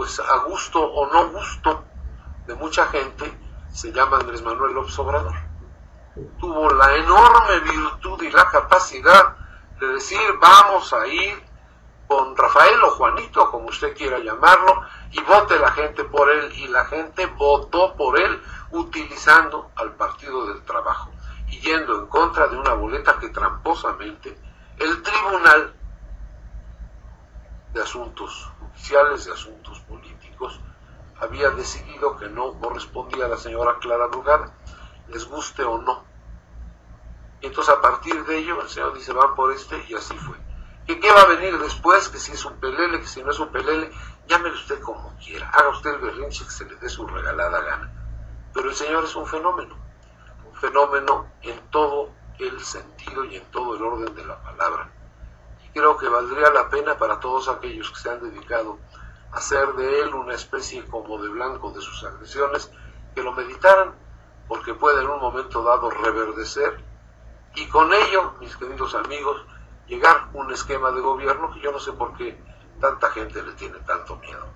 pues a gusto o no gusto de mucha gente, se llama Andrés Manuel López Obrador. Tuvo la enorme virtud y la capacidad de decir vamos a ir con Rafael o Juanito, como usted quiera llamarlo, y vote la gente por él. Y la gente votó por él utilizando al Partido del Trabajo y yendo en contra de una boleta que tramposamente el Tribunal de Asuntos Oficiales, de Asuntos había decidido que no correspondía a la señora Clara Brugada, les guste o no. Y entonces a partir de ello el señor dice van por este y así fue. ¿Que qué va a venir después? Que si es un pelele, que si no es un pelele, llámele usted como quiera, haga usted el berrinche que se le dé su regalada gana. Pero el señor es un fenómeno, un fenómeno en todo el sentido y en todo el orden de la palabra. Y creo que valdría la pena para todos aquellos que se han dedicado hacer de él una especie como de blanco de sus agresiones, que lo meditaran, porque puede en un momento dado reverdecer y con ello, mis queridos amigos, llegar un esquema de gobierno que yo no sé por qué tanta gente le tiene tanto miedo.